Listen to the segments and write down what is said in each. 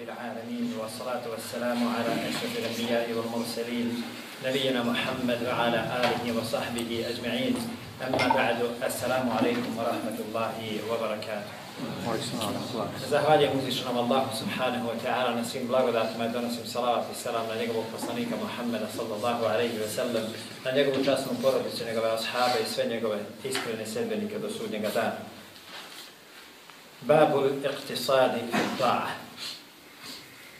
رب العالمين والصلاة والسلام على أشرف الأنبياء والمرسلين نبينا محمد وعلى آله وصحبه أجمعين أما بعد السلام عليكم ورحمة الله وبركاته Zahvaljujem uzvišenom Allahu subhanahu wa ta'ala na svim blagodatima i donosim salavat i salam na njegovog poslanika Muhammeda sallallahu alaihi wa sallam, na njegovu časnu porodicu, njegove ashabe i sve njegove iskrene sedbenike do sudnjega dana. Babul iqtisadi ta'a.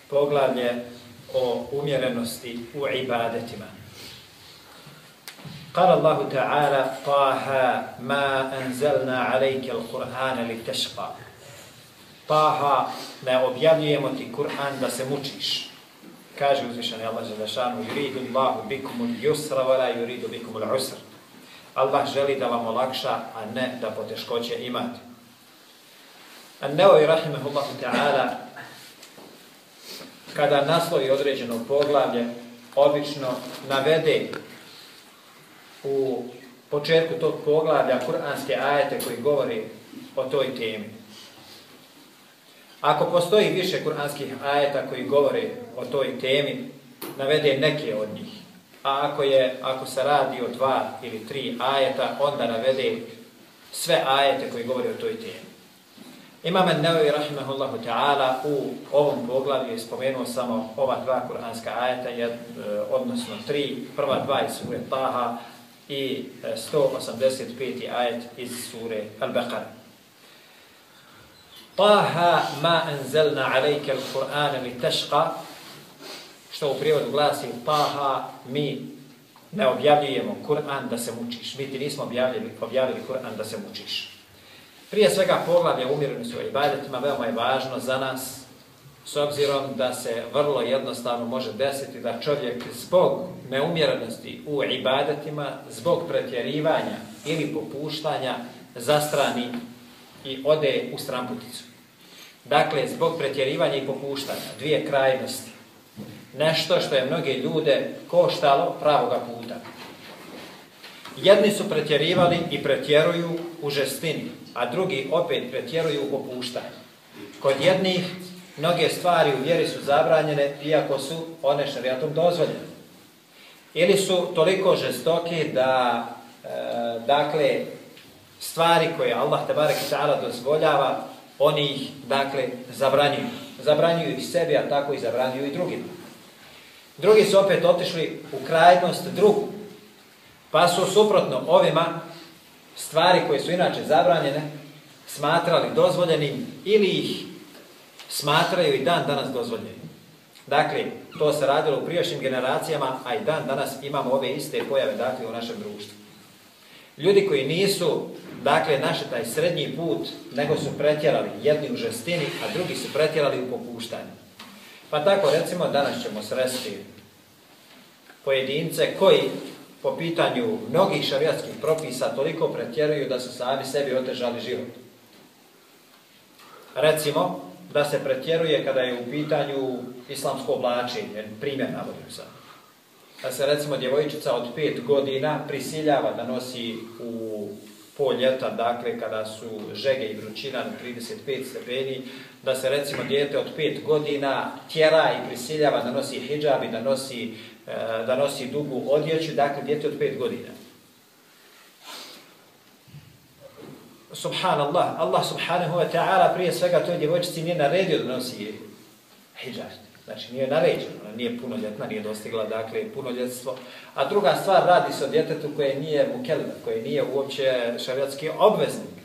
Poglavlje o umjerenosti u ibadetima. قال الله تعالى طه ما أنزلنا عليك القرآن لتشقى طه ما objavljujemo ti Kur'an da se mučiš. Kaže uzvišeni Allah Želešanu, yuridu Allahu bikum al-yusra wa la yuridu bikum al-usra. Allah želi da vam olakša, a ne da poteškoće imate. An-Nawawi rahimahullahu ta'ala kada naslovi određeno poglavlje obično navede u početku tog poglavlja kuranske ajete koji govori o toj temi. Ako postoji više kuranskih ajeta koji govore o toj temi, navede neke od njih. A ako, je, ako se radi o dva ili tri ajeta, onda navede sve ajete koji govore o toj temi. Imam Nawawi rahimahullahu ta'ala u ovom poglavlju je spomenuo samo ova dva kuranska ajeta, jed, e, odnosno tri, prva dva iz sure Taha i e, 185. Ajet iz sure Al-Baqara. Taha ma anzalna alejke al-Qur'ana li tešqa, što u prijevodu glasi Taha mi ne objavljujemo Kur'an da se mučiš. Mi ti nismo objavili, objavili Kur'an da se mučiš. Prije svega poglavlje umireni su ibadetima, veoma je važno za nas, s obzirom da se vrlo jednostavno može desiti da čovjek zbog neumjerenosti u ibadetima, zbog pretjerivanja ili popuštanja zastrani i ode u stramputicu. Dakle, zbog pretjerivanja i popuštanja, dvije krajnosti. Nešto što je mnoge ljude koštalo pravoga puta. Jedni su pretjerivali i pretjeruju u žestini, a drugi opet pretjeruju u opuštanju. Kod jednih mnoge stvari u vjeri su zabranjene, iako su one šarijatom dozvoljene. Ili su toliko žestoki da, e, dakle, stvari koje Allah tabarak i ta'ala dozvoljava, oni ih, dakle, zabranjuju. Zabranjuju i sebi, a tako i zabranjuju i drugima. Drugi su opet otišli u krajnost drugu, pa su suprotno ovima stvari koje su inače zabranjene, smatrali dozvoljenim ili ih smatraju i dan danas dozvoljenim. Dakle, to se radilo u prijašnjim generacijama, a i dan danas imamo ove iste pojave dakle, u našem društvu. Ljudi koji nisu, dakle, naše taj srednji put, nego su pretjerali jedni u žestini, a drugi su pretjerali u popuštanju. Pa tako, recimo, danas ćemo sresti pojedince koji po pitanju mnogih šarijatskih propisa toliko pretjeruju da su sami sebi otežali život. Recimo, da se pretjeruje kada je u pitanju islamsko oblačenje, primjer navodim sad. Da se recimo djevojčica od pet godina prisiljava da nosi u pol ljeta, dakle kada su žege i vrućina na 35 stepeni, da se recimo dijete od pet godina tjera i prisiljava da nosi hijab i da nosi, E, da nosi dugu odjeću, dakle dijete od pet godina. subhanallah, Allah subhanahu wa ta'ala prije svega toj djevojčici nije naredio da nosi hijab. Znači nije naređeno, ona nije punoljetna, nije dostigla dakle punoljetstvo. A druga stvar radi se o djetetu koje nije mukelina, koje nije uopće šariatski obveznik.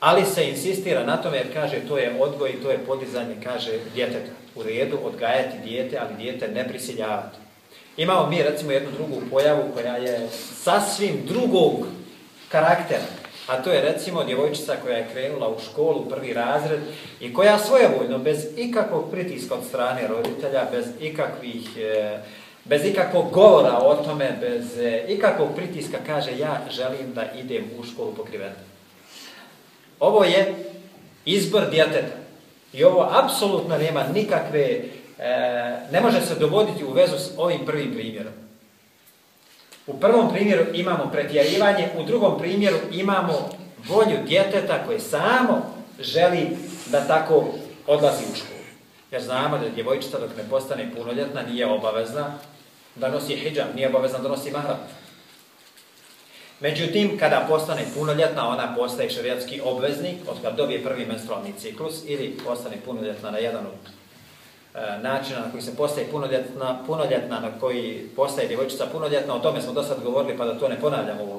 Ali se insistira na tome jer kaže to je odgoj i to je podizanje, kaže djeteta. U redu odgajati dijete, ali dijete ne prisiljavati. Imamo mi recimo jednu drugu pojavu koja je sasvim drugog karaktera. A to je recimo djevojčica koja je krenula u školu, prvi razred, i koja svojevoljno, bez ikakvog pritiska od strane roditelja, bez ikakvih... E, bez ikakvog govora o tome, bez e, ikakvog pritiska, kaže ja želim da idem u školu pokrivena. Ovo je izbor djeteta. I ovo apsolutno nema nikakve, e, ne može se dovoditi u vezu s ovim prvim primjerom. U prvom primjeru imamo pretjerivanje, u drugom primjeru imamo volju djeteta koje samo želi da tako odlazi u školu. Jer znamo da djevojčica dok ne postane punoljetna nije obavezna da nosi hijab, nije obavezna da nosi mahram. Međutim, kada postane punoljetna, ona postaje šarijatski obveznik, od kada dobije prvi menstrualni ciklus, ili postane punoljetna na jedan od e, načina na koji se postaje punoljetna, punoljetna, na koji postaje djevojčica punoljetna, o tome smo do sad govorili, pa da to ne ponavljamo u.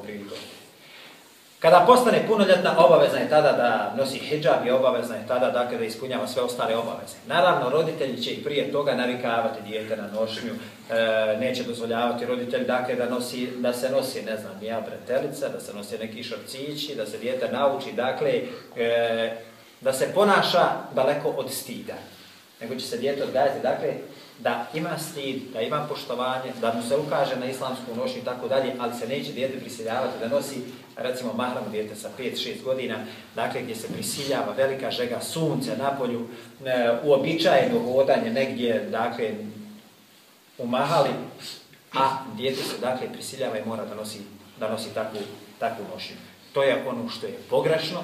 Kada postane punoljetna, obavezna je tada da nosi hijab i obavezna je tada dakle, da ispunjava sve ostale obaveze. Naravno, roditelji će i prije toga navikavati dijete na nošnju, e, neće dozvoljavati roditelj dakle, da, nosi, da se nosi, ne znam, ja bretelica, da se nosi neki šorcići, da se dijete nauči, dakle, e, da se ponaša daleko od stida. Nego će se dijete odgajati, dakle, da ima stid, da ima poštovanje, da mu se ukaže na islamsku nošnju i tako dalje, ali se neće dijete prisiljavati da nosi, recimo, mahram dijete sa 5-6 godina, dakle, gdje se prisiljava velika žega sunce na polju, e, uobičajeno vodanje negdje, dakle, u mahali, a dijete se, dakle, prisiljava i mora da nosi, da nosi takvu, takvu nošnju. To je ono što je pogrešno,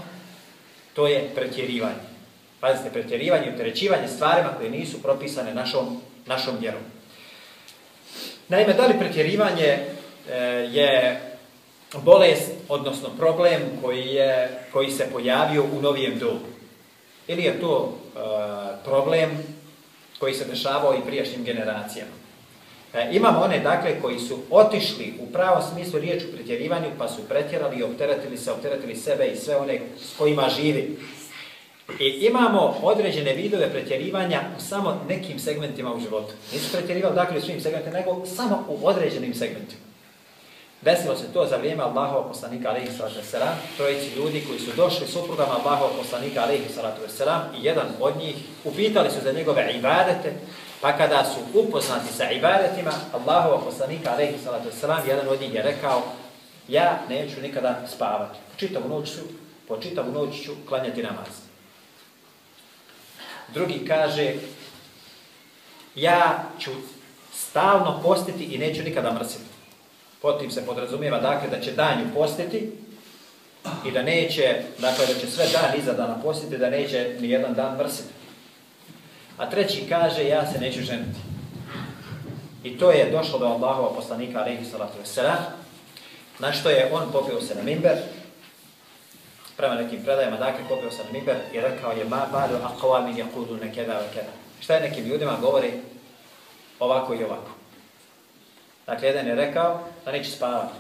to je pretjerivanje. Pazite, pretjerivanje i utrećivanje stvarima koje nisu propisane našom našom vjerom. Naime, da li pretjerivanje e, je bolest, odnosno problem koji, je, koji se pojavio u novijem dobu? Ili je to e, problem koji se dešavao i prijašnjim generacijama? E, imamo one, dakle, koji su otišli u pravo smislu riječ u pretjerivanju, pa su pretjerali i opteretili se, opteretili sebe i sve one s kojima živi. I imamo određene vidove pretjerivanja u samo nekim segmentima u životu. Nisu pretjerivali dakle u svim segmentima, nego samo u određenim segmentima. Desilo se to za vrijeme Allahova poslanika alaihi salatu wasalam, trojici ljudi koji su došli suprugama Allahova poslanika alaihi salatu wasalam i jedan od njih upitali su za njegove ibadete, pa kada su upoznati sa ibadetima Allahova poslanika alaihi salatu wasalam, jedan od njih je rekao ja neću nikada spavati. Po čitavu noć ću, po čitavu noć ću klanjati namaz. Drugi kaže, ja ću stalno postiti i neću nikada mrsiti. Potim se podrazumijeva, dakle, da će danju postiti i da neće, dakle, da će sve dan iza dana postiti, da neće ni jedan dan mrsiti. A treći kaže, ja se neću ženiti. I to je došlo do Allahova poslanika, alaihi salatu vesera, na što je on popio se na mimber, prema nekim predajama, dakle, popio se na mimber i rekao je, ma balu aqwami jakudu nekeda wa keda. Šta je nekim ljudima govori ovako i ovako. Dakle, jedan je rekao da neće spavati.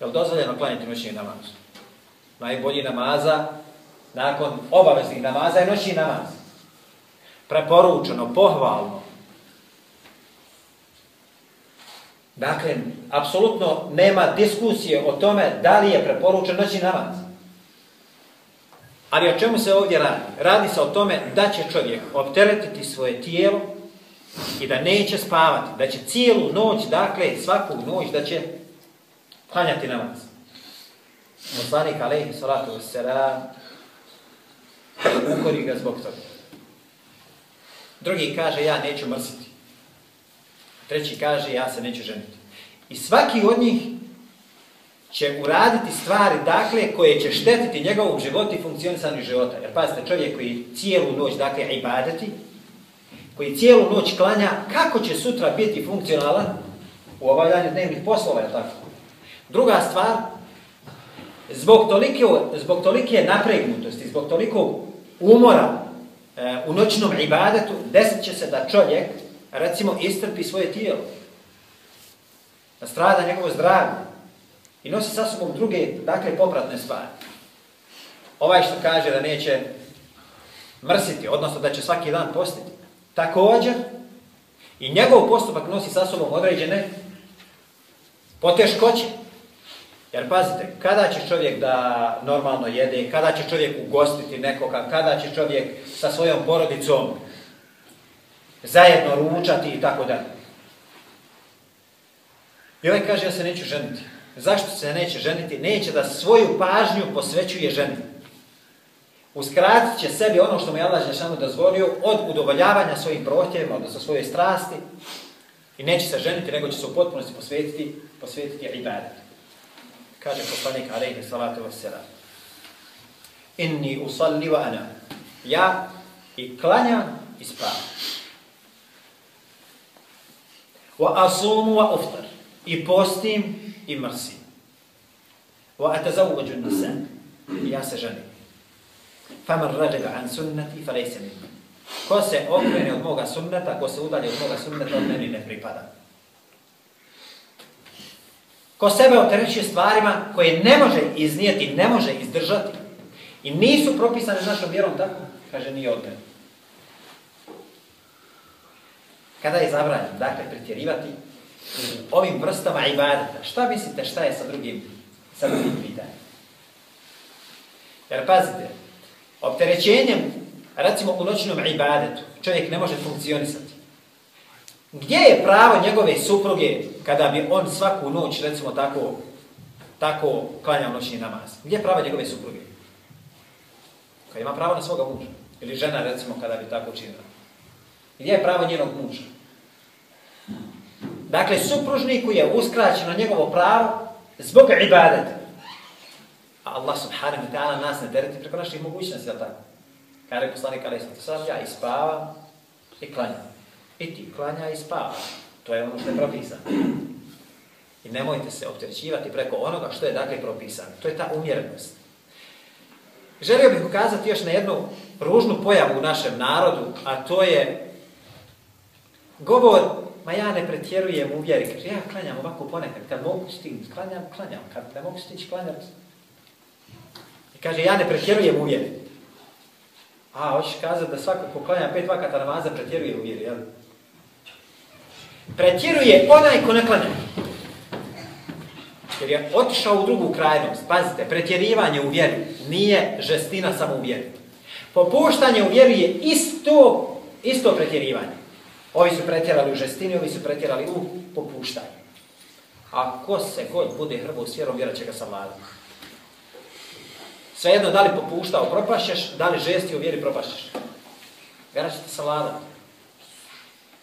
Je li dozvoljeno klanjati noćni namaz? Najbolji namaza, nakon obaveznih namaza, je noćni namaz. Preporučeno, pohvalno. Dakle, apsolutno nema diskusije o tome da li je preporučen noćni namaz. Ali o čemu se ovdje radi? Radi se o tome da će čovjek opteretiti svoje tijelo i da neće spavati, da će cijelu noć, dakle svaku noć da će klanjati namaz. Moslanik alaihi salatu wassalam ukori ga zbog toga. Drugi kaže ja neću mrsiti. Treći kaže ja se neću ženiti. I svaki od njih će uraditi stvari, dakle, koje će štetiti njegovom životu i funkcionisanju života. Jer pazite, čovjek koji cijelu noć, dakle, ibadeti, koji cijelu noć klanja, kako će sutra biti funkcionalan u obavljanju dnevnih poslova, je tako? Druga stvar, zbog tolike, zbog tolike napregnutosti, zbog toliko umora e, u noćnom ibadetu, desit će se da čovjek, recimo, istrpi svoje tijelo, da strada njegovo zdravlje, I nosi sa sobom druge, dakle, popratne stvari. Ovaj što kaže da neće mrsiti, odnosno da će svaki dan postiti, također i njegov postupak nosi sa sobom određene poteškoće. Jer pazite, kada će čovjek da normalno jede, kada će čovjek ugostiti nekoga, kada će čovjek sa svojom porodicom zajedno ručati i tako dalje. I ovaj kaže, ja se neću ženiti. Zašto se neće ženiti? Neće da svoju pažnju posvećuje ženiti. Uskratit će sebi ono što mu je Allah Žešanu dozvolio od udovoljavanja svojim prohtjevima, odnosno svoje strasti i neće se ženiti, nego će se u potpunosti posvetiti, posvetiti ibadet. Kaže poslanik alaihi salatu wasalam. Inni usalli wa ana. Ja I klanjam i spavam. Wa asumu wa uftar. I postim i mrsim. Wa atazawwaju nisa. I ja se ženim. Faman rađega an sunnati, fa lejse. Ko se okrene od moga sunneta, ko se udalje od moga sunneta, od meni ne pripada. Ko sebe opterećuje stvarima koje ne može iznijeti, ne može izdržati i nisu propisane našom vjerom tako, kaže nije od mene. Kada je zabranjeno, dakle, pretjerivati ovim vrstama ibadeta, šta mislite šta je sa drugim, sa drugim pitanjem? Jer pazite, opterećenjem, recimo u noćnom ibadetu, čovjek ne može funkcionisati. Gdje je pravo njegove supruge kada bi on svaku noć, recimo tako, tako klanjao noćni namaz? Gdje je pravo njegove supruge? Kada ima pravo na svoga muža. Ili žena, recimo, kada bi tako činila. Gdje je pravo njenog muža? Dakle, supružniku je uskraćeno njegovo pravo zbog ibadeta. A Allah subhanahu wa ta'ala nas ne tereti preko naših mogućnosti, jel tako? Kada je poslanik Ali sam ja ispavam i klanjam. I ti klanja i spava. To je ono što je propisano. I nemojte se opterećivati preko onoga što je dakle propisano. To je ta umjerenost. Želio bih ukazati još na jednu ružnu pojavu u našem narodu, a to je govor, ma ja ne pretjerujem u vjeri. Kaže, ja klanjam ovako ponekad, kad mogu stići, klanjam, klanjam, kad ne mogu stići, klanjam. I kaže, ja ne pretjerujem u vjeri. A, hoćeš kazati da svako ko klanja pet vakata namaza pretjeruje u vjeri, jel? Pretjeruje onaj ko ne klanja. Jer je otišao u drugu krajnost. Pazite, pretjerivanje u vjeri nije žestina samo u vjeri. Popuštanje u vjeri je isto, isto pretjerivanje. Ovi su pretjerali u žestini, ovi su pretjerali u popuštanju. A ko se god bude hrbo s vjerom, vjera će ga savladati. Svejedno, da li popuštao, propašćeš, da li žesti u vjeri, propašćeš. Vjera ćete savladati.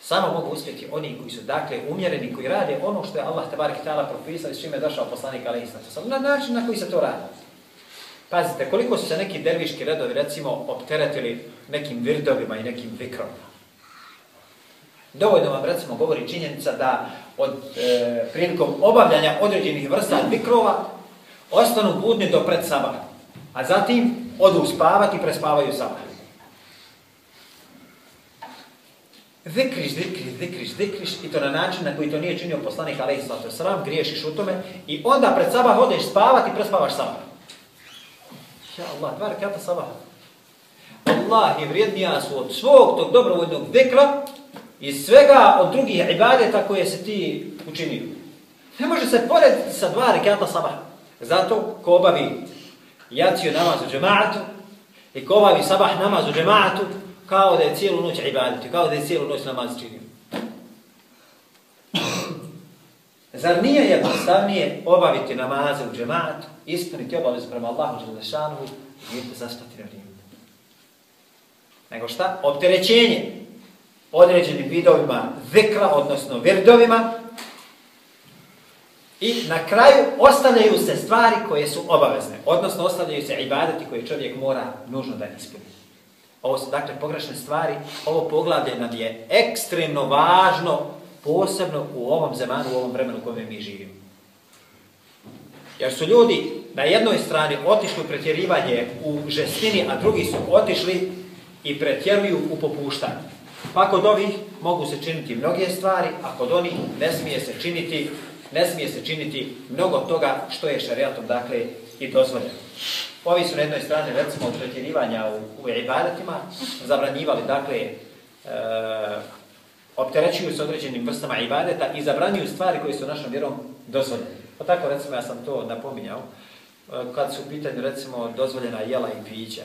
Samo mogu uspjeti oni koji su dakle umjereni, koji rade ono što je Allah te kitala ta'ala propisao i s čime je došao poslanik Ali Islam. Na način na koji se to radi. Pazite, koliko su se neki derviški redovi recimo opteretili nekim virdovima i nekim vikrovima. Dovoljno vam recimo govori činjenica da od e, prilikom obavljanja određenih vrsta vikrova ostanu budni do pred sabah. A zatim odu spavati i prespavaju sabah. Zikriš, zikriš, zikriš, zikriš i to na način na koji to nije činio poslanik Alehi sallatu sram, griješiš u tome i onda pred sabah odeš spavati i prespavaš sabah. Ja Allah, dva rekata sabah. Allah je vrijednija su od svog tog dobrovoljnog zikra i svega od drugih ibadeta koje se ti učinio. Ne može se porediti sa dva rekata sabah. Zato ko obavi jaciju namaz u džematu i ko obavi sabah namaz u džematu, kao da je cijelu noć ibaditi, kao da je cijelu noć namaz činio. Zar nije jednostavnije obaviti namaze u džematu, ispuniti obavezu prema Allahu Đelešanu i zaspati na vrijeme? Nego šta? Opterećenje određenim vidovima vikra, odnosno virdovima, i na kraju ostavljaju se stvari koje su obavezne, odnosno ostavljaju se ibadeti koje čovjek mora nužno da ispuni. Ovo su dakle pogrešne stvari. Ovo poglavlje nam je ekstremno važno, posebno u ovom zemanu, u ovom vremenu u kojem mi živimo. Jer su ljudi na jednoj strani otišli u pretjerivanje u žestini, a drugi su otišli i pretjeruju u popuštanju. Pa kod ovih mogu se činiti mnoge stvari, a kod onih ne smije se činiti, ne smije se činiti mnogo toga što je šariatom dakle i dozvoljeno. Ovi su na jednoj strani, recimo, pretjerivanja u, u ibadetima, zabranjivali, dakle, e, opterećuju se određenim vrstama ibadeta i zabranjuju stvari koje su našom vjerom dozvoljene. Pa tako, recimo, ja sam to napominjao, e, kad su u pitanju, recimo, dozvoljena jela i pića.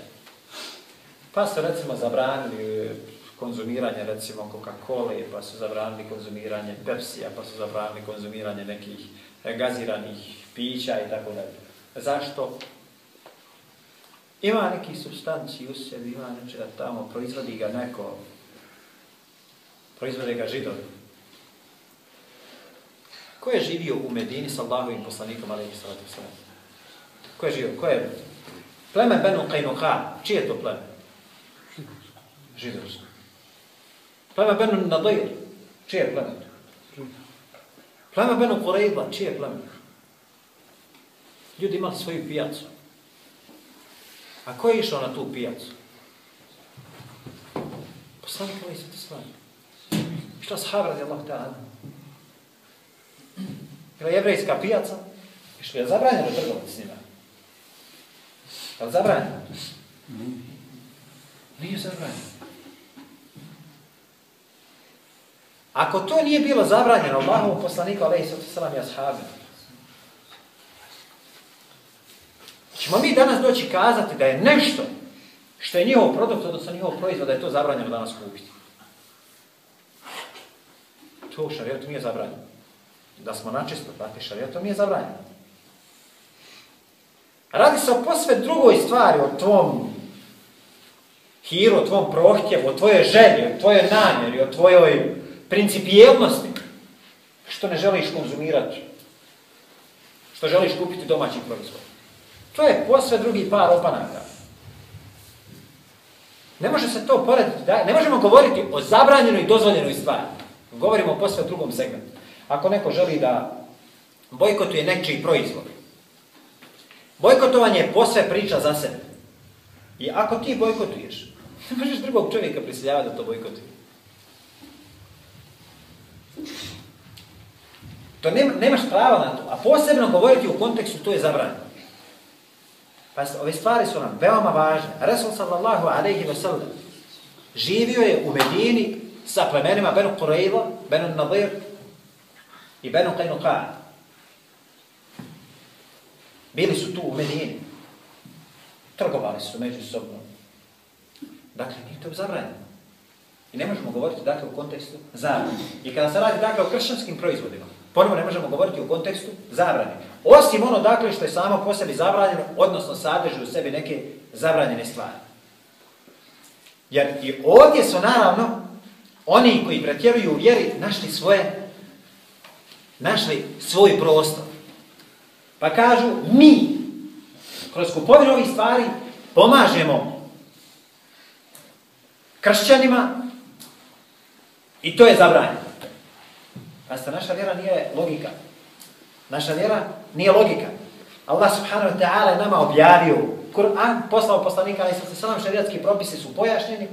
Pa su, recimo, zabranili konzumiranje, recimo, Coca-Cola, pa su zabranili konzumiranje Pepsija, pa su zabranili konzumiranje nekih gaziranih pića i tako dalje. Zašto? Ima neki substanci u sebi, ima nečega tamo, proizvodi ga neko, proizvode ga židovi. Ko je živio u Medini sa Allahovim poslanikom, ali i sallatu sallam? Ko je živio? Ko je? Pleme Benu Qainuqa. Čije je to pleme? Židovsko. Pleme Benu Nadir, čije pleme? Pleme Benu Kurejba, čije pleme? Ljudi imali svoju pijacu. A ko je išao na tu pijacu? Poslanik Ali Sveti Slavi. Išla sahab radi Allah ta'ala. Bila jevrejska pijaca. Išli je zabranjeno trgovati s njima. Je li zabranjeno? Nije zabranjeno. Ako to nije bilo zabranjeno Allahovom poslaniku, alaihi sallam i ashabi, ćemo mi danas doći kazati da je nešto što je njihov produkt, odnosno njihov proizvod, da je to zabranjeno danas kupiti. To u šarijetu nije zabranjeno. Da smo načisto, prati šarijetu, nije zabranjeno. Radi se o posve drugoj stvari, o tvom hiru, o tvom prohtjevu, o tvojoj želji, o tvojoj namjeri, o tvojoj principijelnosti. Što ne želiš konzumirati? Što želiš kupiti domaći proizvod? To je posve drugi par opanaka. Ne može se to porediti, da, ne možemo govoriti o zabranjenoj i dozvoljenoj stvari. Govorimo o posve drugom segmentu. Ako neko želi da bojkotuje nečiji proizvod, bojkotovanje je posve priča za sebe. I ako ti bojkotuješ, ne možeš drugog čovjeka prisiljavati da to bojkotuje. To nema, nemaš prava na to. A posebno govoriti u kontekstu, to je zabranjeno. Pa ove stvari su nam veoma važne. Resul sallallahu alaihi wa sallam živio je u Medini sa plemenima Benu Qurayla, Benu Nadir i Benu Qaynuqa. Bili su tu u Medini. Trgovali su među sobom. Dakle, nije to zabranjeno. I ne možemo govoriti dakle u kontekstu zabrane. I kada se radi dakle o kršćanskim proizvodima, ponovo ne možemo govoriti u kontekstu zabrane. Osim ono dakle što je samo po sebi zabranjeno, odnosno sadrži u sebi neke zabranjene stvari. Jer i ovdje su naravno oni koji pretjeruju u vjeri našli svoje, našli svoj prostor. Pa kažu mi kroz kupovinu ovih stvari pomažemo kršćanima I to je zabranjeno. Pasta, naša vjera nije logika. Naša vjera nije logika. Allah subhanahu wa ta'ala je nama objavio Kur'an, poslao poslanika, ali sa salam šariatski propisi su pojašnjeni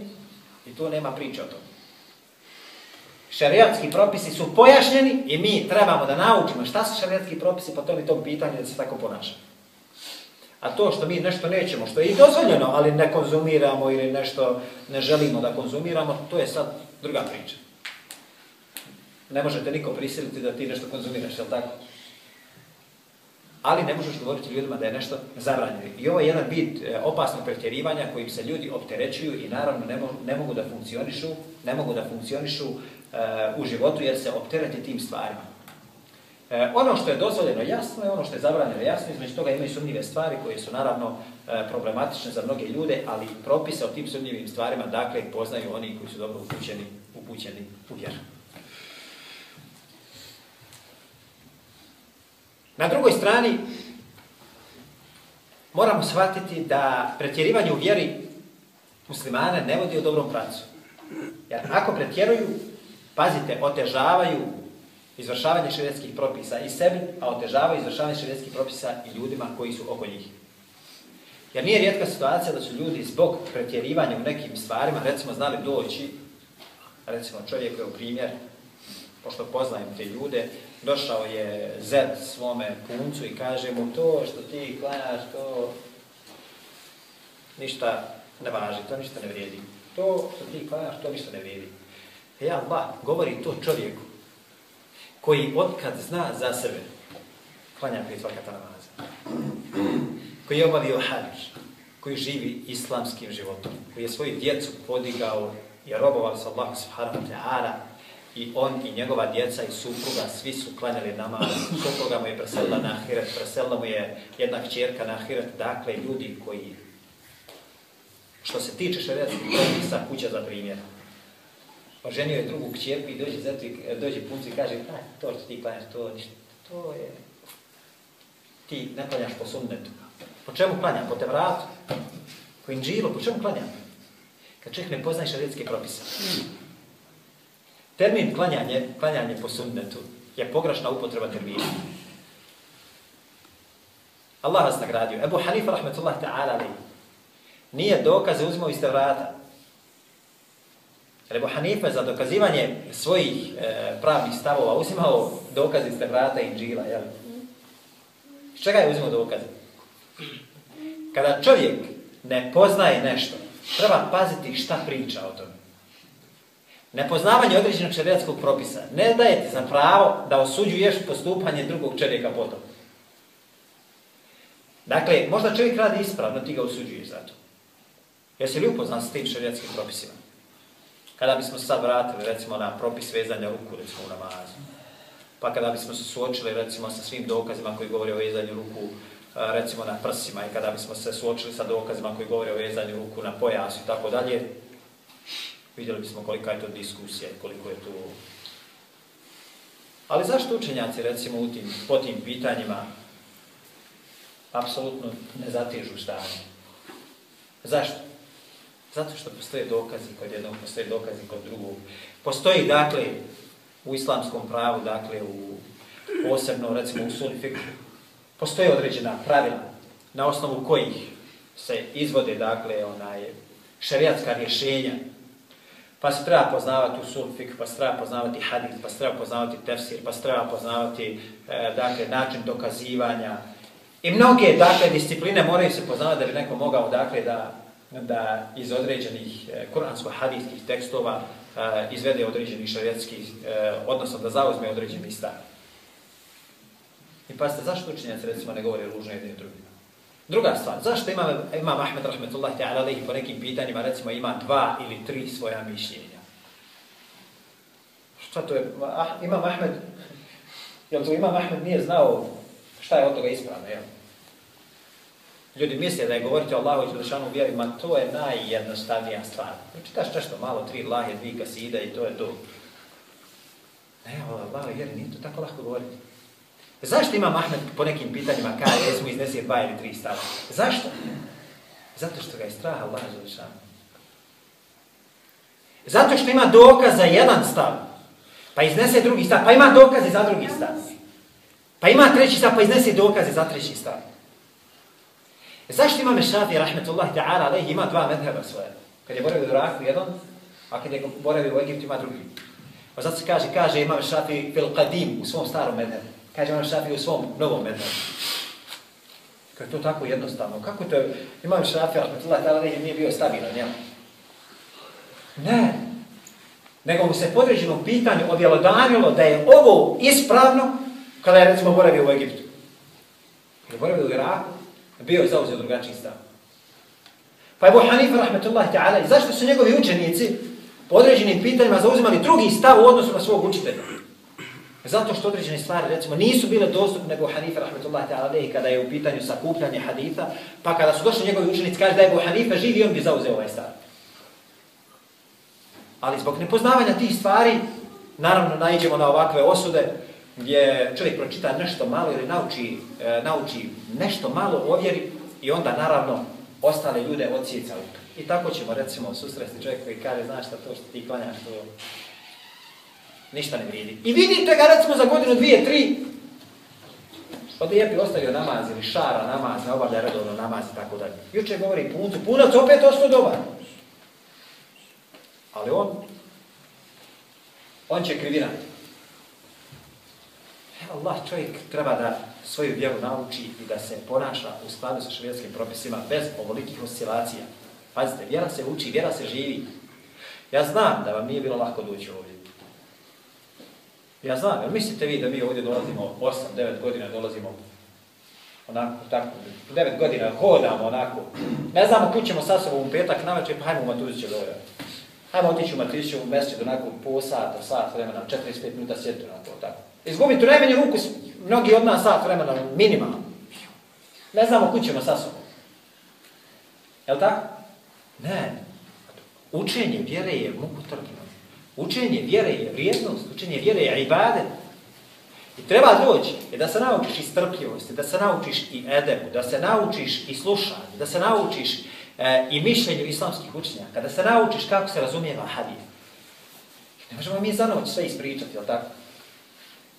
i tu nema priče o tom. Šariatski propisi su pojašnjeni i mi trebamo da naučimo šta su šariatski propisi pa po tom i tom pitanju da se tako ponašamo. A to što mi nešto nećemo, što je i dozvoljeno, ali ne konzumiramo ili nešto ne želimo da konzumiramo, to je sad druga priča ne možete niko prisiliti da ti nešto konzumiraš, je tako? Ali ne možeš govoriti ljudima da je nešto zabranjeno. I ovo je jedan bit e, opasnog pretjerivanja kojim se ljudi opterećuju i naravno ne, mo ne mogu da funkcionišu, ne mogu da funkcionišu e, u životu jer se opterete tim stvarima. E, ono što je dozvoljeno jasno je ono što je zabranjeno jasno, između toga imaju sumnjive stvari koje su naravno e, problematične za mnoge ljude, ali propise o tim sumnjivim stvarima, dakle, poznaju oni koji su dobro upućeni, upućeni u vjeru. Na drugoj strani, moramo shvatiti da pretjerivanje u vjeri muslimane ne vodi u dobrom pracu. Jer ako pretjeruju, pazite, otežavaju izvršavanje širijetskih propisa i sebi, a otežavaju izvršavanje širijetskih propisa i ljudima koji su oko njih. Jer nije rijetka situacija da su ljudi zbog pretjerivanja u nekim stvarima, recimo, znali doći, recimo čovjek je u primjer, pošto poznajem te ljude, došao je zet svome puncu i kaže mu to što ti klanjaš, to ništa ne važi, to ništa ne vrijedi. To što ti klanjaš, to ništa ne vrijedi. E Allah govori to čovjeku koji odkad zna za sebe klanja prije svakata namaza, koji je obavio hađ, koji živi islamskim životom, koji je svoju djecu podigao i robovao sa Allah subhanahu wa ta'ala, i on i njegova djeca i supruga, svi su klanjali namaz, supruga mu je preselila na ahiret, preselila mu je jedna kćerka na ahiret, dakle, ljudi koji, što se tiče šarijetskih propisa, kuća za primjer. Pa Oženio je drugu kćerku i dođe, zato, dođe punci i kaže, a, to što ti klanjaš, to ništa, to je, ti ne klanjaš po sunnetu. Po čemu klanja? Po tevratu? Po inđilu? Po čemu klanja? Kad čovjek ne poznaje šarijetske propise. Termin klanjanje, klanjanje po sunnetu je pogrešna upotreba termina. Allah vas nagradio. Ebu Hanifa, rahmetullah ta'ala, ali nije dokaze uzimao iz vrata. Ebu Hanifa za dokazivanje svojih e, pravnih stavova uzimao dokaze iz vrata i džila. Jel? Iz čega je uzimao dokaze? Kada čovjek ne poznaje nešto, treba paziti šta priča o tome. Nepoznavanje određenog šariatskog propisa ne daje ti za pravo da osuđuješ postupanje drugog čovjeka potom. Dakle, možda čovjek radi ispravno, ti ga osuđuješ za to. Jesi li upoznan s tim šariatskim propisima? Kada bismo se sad vratili, recimo, na propis vezanja ruku, recimo, u namazu, pa kada bismo se suočili, recimo, sa svim dokazima koji govore o vezanju ruku, eh, recimo, na prsima, i kada bismo se suočili sa dokazima koji govore o vezanju ruku na pojasu i tako dalje, vidjeli bismo kolika je to diskusija i koliko je to... Ali zašto učenjaci, recimo, u tim, po tim pitanjima, apsolutno ne zatežu stanje? Zašto? Zato što postoje dokazi kod jednog, postoje dokazi kod drugog. Postoji, dakle, u islamskom pravu, dakle, u posebno, recimo, u sulfiku, postoje određena pravila na osnovu kojih se izvode, dakle, onaj, šariatska rješenja Pa se treba poznavati usul fik, pa se treba poznavati hadith, pa se treba poznavati tefsir, pa se treba poznavati e, dakle, način dokazivanja. I mnoge dakle, discipline moraju se poznavati da bi neko mogao dakle, da, da iz određenih e, kuransko-hadithskih tekstova e, izvede određeni šarijetski, e, odnosno da zauzme određeni stav. I pa ste, zašto učenjaci recimo ne govori ružno jedni drugim? Druga stvar, zašto imam, imam Ahmed Rahmetullah ta'ala alaihi po nekim pitanjima, recimo ima dva ili tri svoja mišljenja? Šta to je? Ah, imam Ahmed, jel to imam Ahmed nije znao šta je od toga ispravno, jel? Ljudi misle da je govoriti o Allahu i Đelešanu vjeri, ma to je najjednostavnija stvar. Čitaš nešto malo, tri lahe, dvi kasida i to je to. Ne, Allah, vjeri, nije to tako lahko govoriti. Zašto ima Ahmed po nekim pitanjima kaže, jesmo iznesi dva ili tri stava? Zašto? Zato što ga je strah Allah za Zato što ima dokaz za jedan stav, pa iznese drugi stav, pa ima dokaze za drugi stav. Pa ima treći stav, pa iznese dokaze za treći stav. Zašto ima Mešafi, rahmetullahi ta'ala, ali ima dva medheba svoje? Kad je boravio u Iraku jedan, a kad je boravio u Egiptu ima drugi. Pa zato se kaže, kaže ima Mešafi fil qadim, u svom starom medhebu. Kaže Imam Šafi u svom novom metodu. Kako je to tako jednostavno? Kako to je? Imam Šafi, rahmatullahi ta'ala, nije bio stabilan, jel? Ne. Nego mu se podređeno pitanje objelodanilo da je ovo ispravno kada je recimo boravio u Egiptu. Kada je boravio u Iraku, bio je zauzio drugačiji stav. Pa je Ebu Hanifa, rahmetullahi ta'ala, zašto su njegovi učenici po određenim pitanjima zauzimali drugi stav u odnosu na svog učitelja? Zato što određene stvari, recimo, nisu bile dostupne nego Hanife, rahmetullahi ta'ala, kada je u pitanju sakupljanje haditha, pa kada su došli njegovi učenici, kaže da je Ebu Hanife živi, on bi zauzeo ovaj stav. Ali zbog nepoznavanja tih stvari, naravno, naiđemo na ovakve osude, gdje čovjek pročita nešto malo ili nauči, e, nauči nešto malo o vjeri i onda, naravno, ostale ljude odsjeca u to. I tako ćemo, recimo, susresti čovjek koji kaže, znaš šta to što ti klanjaš, to ništa ne vrijedi. I vidite ga recimo za godinu, dvije, tri, je lijepi ostavio namaz ili šara namaz, ne obavlja redovno namaz i tako dalje. Juče govori puncu, punac opet ostao dobar. Ali on, on će krivirati. E, Allah čovjek treba da svoju vjeru nauči i da se ponaša u skladu sa šrijatskim propisima bez ovolikih oscilacija. Pazite, vjera se uči, vjera se živi. Ja znam da vam nije bilo lako doći ovdje. Ja znam, jel mislite vi da mi ovdje dolazimo 8-9 godina, dolazimo onako, tako, 9 godina hodamo onako, ne znamo kud ćemo sa sobom u petak na večer, pa hajmo u Matuziću dobro. Hajmo otići u Matuziću u onako po sata, sat vremena, 45 minuta sjeti onako, tako. Izgubiti u najmanju ruku, mnogi od nas sat vremena, minimalno. Ne znamo kud ćemo sa sobom. Jel tako? Ne. Učenje vjere je mukotrpno. Učenje vjere je vrijednost, učenje vjere je ibadet. I treba doći je da se naučiš i strpljivosti, da se naučiš i edebu, da se naučiš i slušanju, da se naučiš e, i mišljenju islamskih učenjaka, kada se naučiš kako se razumijeva hadith, ne možemo mi za noć sve ispričati, jel tako?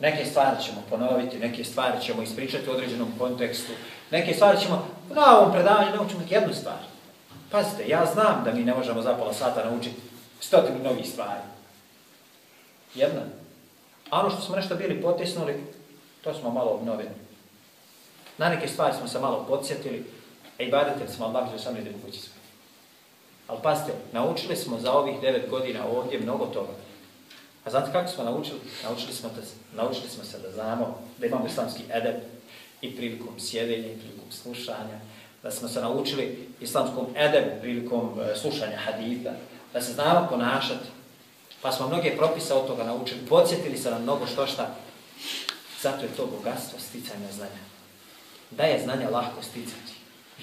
Neke stvari ćemo ponoviti, neke stvari ćemo ispričati u određenom kontekstu, neke stvari ćemo, na ovom predavanju naučimo jednu stvar. Pazite, ja znam da mi ne možemo za pola sata naučiti stotinu novih stvari. Jedna. A ono što smo nešto bili potisnuli, to smo malo obnovili. Na neke stvari smo se malo podsjetili, a i badete smo Allah za sami da kući sve. Ali pazite, naučili smo za ovih devet godina ovdje mnogo toga. A znate kako smo naučili? Naučili smo, da, naučili smo se da znamo da imamo islamski edep i prilikom sjedenja i prilikom slušanja, da smo se naučili islamskom edebu prilikom e, slušanja haditha, da se znamo ponašati, pa smo mnoge propisa od toga naučili, podsjetili se na mnogo što šta, zato je to bogatstvo sticanja znanja. Da je znanje lahko sticati,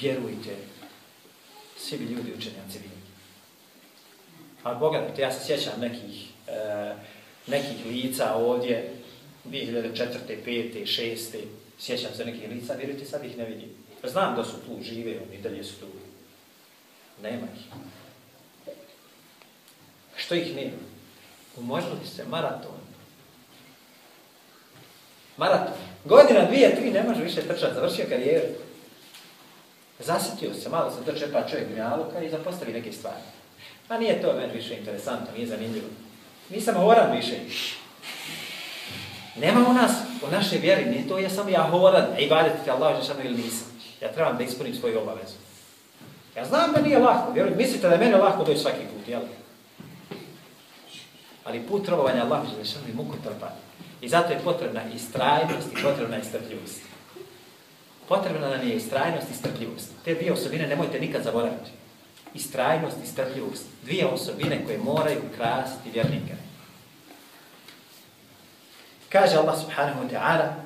vjerujte, svi bi ljudi učenjaci bili. Ali pogledajte, ja se sjećam nekih, e, nekih lica ovdje, 2004. 5. 6. Sjećam se nekih lica, vjerujte, sad ih ne vidim. Znam da su tu, žive, oni dalje su tu. Nema ih. Što ih nema? Umorili se maraton. Maraton. Godina, dvije, tri, ne može više trčati, završio karijeru. Zasitio se, malo se trče, pa čovjek mjaluka i zapostavi neke stvari. Pa nije to meni više interesantno, nije zanimljivo. Nisam horan više. Nema u nas, u našoj vjeri, nije to ja sam ja horan, e, a i badete Allah, što ili nisam. Ja trebam da ispunim svoju obavezu. Ja znam da nije lako, vjerujem, mislite da je mene lako doći svaki put, jel? Ali put robovanja Allah je mukotrpan. I zato je potrebna i strajnost i potrebna i strpljivost. Potrebna nam je i strajnost i strpljivost. Te dvije osobine nemojte nikad zaboraviti. I strajnost i strpljivost. Dvije osobine koje moraju krasiti vjernika. Kaže Allah subhanahu wa ta'ala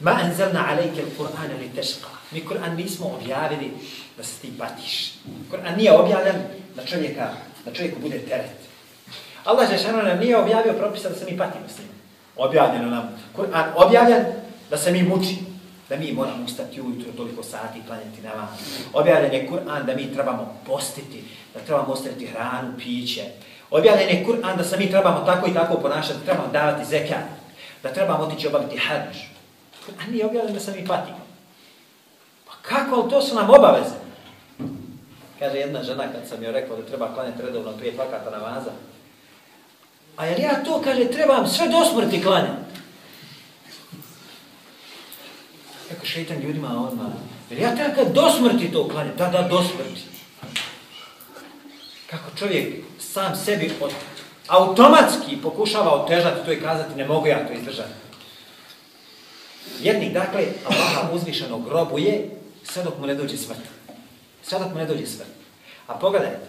Ma anzalna alejke l-Qur'ana li tešqa. Mi Kur'an nismo objavili da se ti patiš. Kur'an nije objavljen da čovjeka, da čovjeku bude teret. Allah Žešanu nam nije objavio propisa da se mi patimo s njim. Objavljeno nam. Kur'an objavljen da se mi muči. Da mi moramo ustati ujutro toliko sati i klanjati na vam. Objavljen je Kur'an da mi trebamo postiti, da trebamo ostaviti hranu, piće. Objavljen je Kur'an da se mi trebamo tako i tako ponašati, da trebamo davati zekat, da trebamo otići obaviti hađ. Kur'an nije objavljeno da se mi patimo. Pa kako, ali to su nam obaveze. Kaže jedna žena kad sam joj rekao da treba klanjati redovno prije fakata namaza. A jer ja to, kaže, trebam sve do smrti klanjati. Kako šeitan ljudima odmah. Jer ja treba kad do smrti to klanjati. Da, da, do smrti. Kako čovjek sam sebi od, automatski pokušava otežati to i kazati ne mogu ja to izdržati. Jednik, dakle, Allaha uzvišenog robuje sve dok mu ne dođe smrt. Sve dok mu ne dođe smrt. A pogledajte.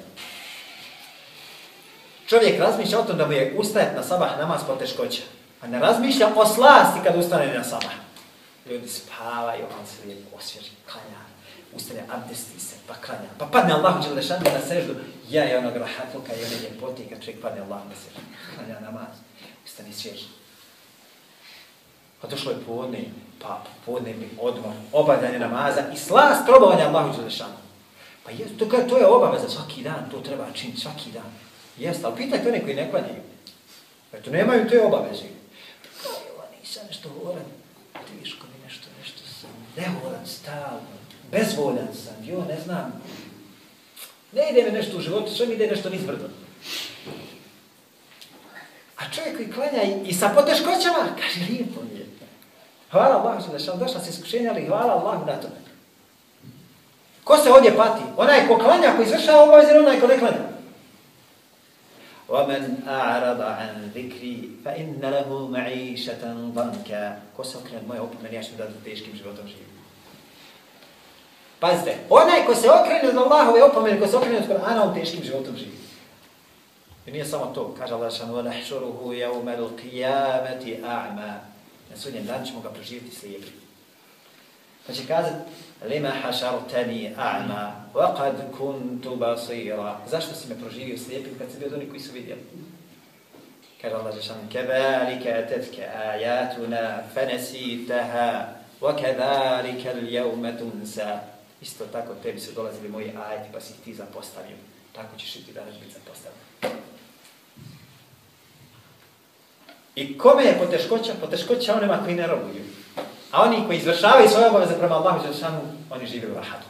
Čovjek razmišlja o tom da mu je ustajat na sabah namaz po teškoća. A ne razmišlja o slasti kad ustane na sabah. Ljudi spavaju, on se lijepo osvježi, klanja, ustane, abdesti se, pa klanja. Pa padne Allah Đelešanu na seždu. Ja je onog rahatluka i one ljepoti kad čovjek padne Allah na seždu. Klanja namaz, ustane svježi. Pa došlo je podne, pa podne mi odmor, obavljanje namaza i slast probovanja Allahu Đelešanu. Pa je, to, to je obaveza svaki dan, to treba činiti svaki dan. Jeste, ali pitajte one koji ne klanjaju. Eto, nemaju te obaveze. Evo, nisam nešto volan, teško mi nešto, nešto sam, nevolan, stalno, bezvoljan sam, jo, ne znam. Ne ide mi nešto u životu, sve mi ide nešto nizbrdo. A čovjek koji klanja i, i sa poteškoćama, kaže, lijepo mi je. Hvala Allahu, da došla se iskušenja, ali hvala Allahu na tome. Ko se ovdje pati? Onaj ko klanja, ko izvršava obaveze, onaj ko ne klanja. وَمَنْ أَعْرَضَ عَنْ ذِكْرِ فَإِنَّ لَهُ مَعِيشَةً ضَنْكَ Ko se okrene od moje opomene, ja ću da teškim životom živim. Pazite, onaj ko se okrene od Allahove opomene, ko se okrene od Kur'ana, on teškim životom živi. I nije samo to, kaže Allah šanu, وَنَحْشُرُهُ يَوْمَ الْقِيَامَةِ أَعْمَا Na sudnjem dan ćemo ga proživjeti slijepi. Pa će kazat, lima hašartani a'ma, wa qad kuntu basira. Zašto si me proživio slijepim kad si bio oni koji su vidjeli? Kaže Allah Žešan, Kebalike atetke ajatuna fanesitaha, wa kebalike ljevme tunsa. Isto tako tebi su dolazili moji ajati pa si ti zapostavio. Tako ćeš i ti danas biti zapostavljen. I kome je poteškoća? Poteškoća onima koji ne robuju. A oni koji izvršavaju svoje obaveze prema Allahu Žešanu, oni žive u rahatu.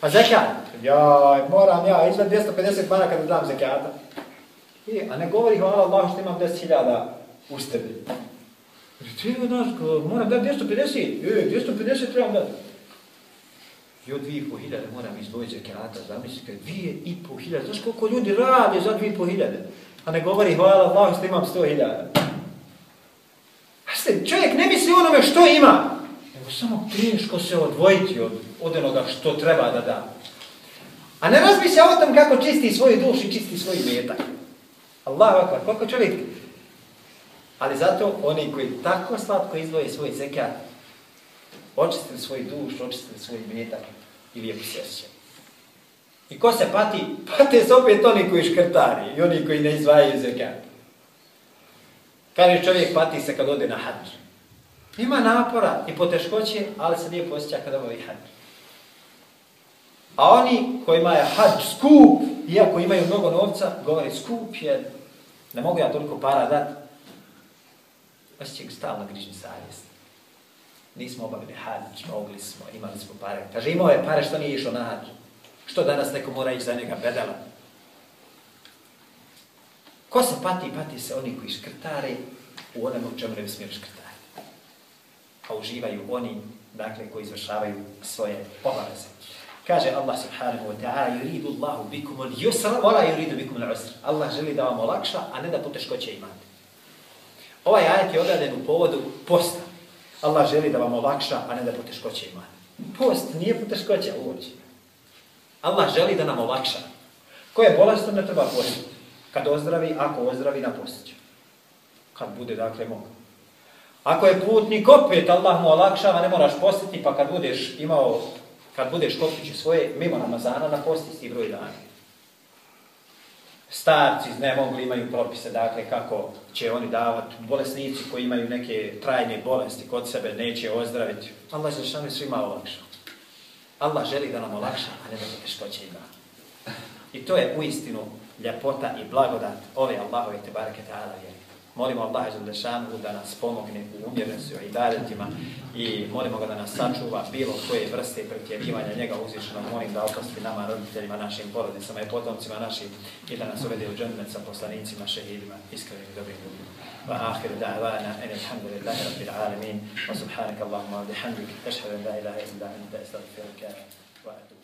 Pa zekat. Joj, moram ja izved 250 maraka da dam zekata. I, a ne govori hvala Allahu što imam 10.000 ustebi. Ti je daš, moram dati 250. E, 250 trebam dati. I od 2.500 moram izdvojiti zekata, zamislite, 2.500. Znaš koliko ljudi rade za 2.500? A ne govori hvala Allahu što imam 100.000 se, čovjek ne misli onome što ima, nego samo teško se odvojiti od, od onoga što treba da da. A ne razmišlja o tom kako čisti svoju dušu i čisti svoj metak. Allah akvar, koliko čovjek... Ali zato oni koji tako slatko izdvoje svoj zekat, očistili svoj duš, očistili svoj metak i lijepo se I ko se pati? Pate se opet oni koji škrtari i oni koji ne izdvajaju zekat. Kaže čovjek pati se kad ode na hađ. Ima napora i poteškoće, ali se lijepo osjeća kada obavi hađ. A oni kojima je hađ skup, iako imaju mnogo novca, govori skup je, ne mogu ja toliko para dati, osjeća stalno grižni savjest. Nismo obavili hađ, mogli smo, imali smo pare. Kaže, imao je pare što nije išao na hađ. Što danas neko mora ići za njega bedala? Ko se pati, pati se oni koji škrtare u onemu čemu ne bi smijeli škrtare. A uživaju oni, dakle, koji izvršavaju svoje obaveze. Kaže Allah subhanahu wa ta'ala, yuridu Allahu bikum al yusra, wala yuridu bikum al usra. Allah želi da vam olakša, a ne da poteškoće imate. Ovaj ajet je objavljen u povodu posta. Allah želi da vam olakša, a ne da poteškoće imate. Post nije poteškoća uoči. Allah želi da nam olakša. Ko je bolestan, ne treba postiti. Kad ozdravi, ako ozdravi, na postiću. Kad bude, dakle, mogu. Ako je putnik opet, Allah mu olakšava, ne moraš postiti, pa kad budeš imao, kad budeš kopići svoje, mimo namazana, na postisti broj dana. Starci ne mogli imaju propise, dakle, kako će oni davati, bolesnici koji imaju neke trajne bolesti kod sebe, neće ozdraviti. Allah je što svima olakša. Allah želi da nam olakša, a ne da teškoće što ima. I to je u istinu ljepota i blagodat ove Allahove te barake ta'ala vjeri. Molimo Allaha za lešanu da nas pomogne u umjerenosti i ibadetima i molimo ga da nas sačuva bilo koje vrste pretjerivanja njega uzvišeno. Molim da oprosti nama, roditeljima, našim porodicama i potomcima našim i da nas uvede u džendmet sa poslanicima, šehidima, iskrenim dobrim ljudima. وآخر دعوانا أن الحمد لله رب العالمين وسبحانك اللهم وبحمدك أشهد أن لا إله إلا أنت أستغفرك وأتوب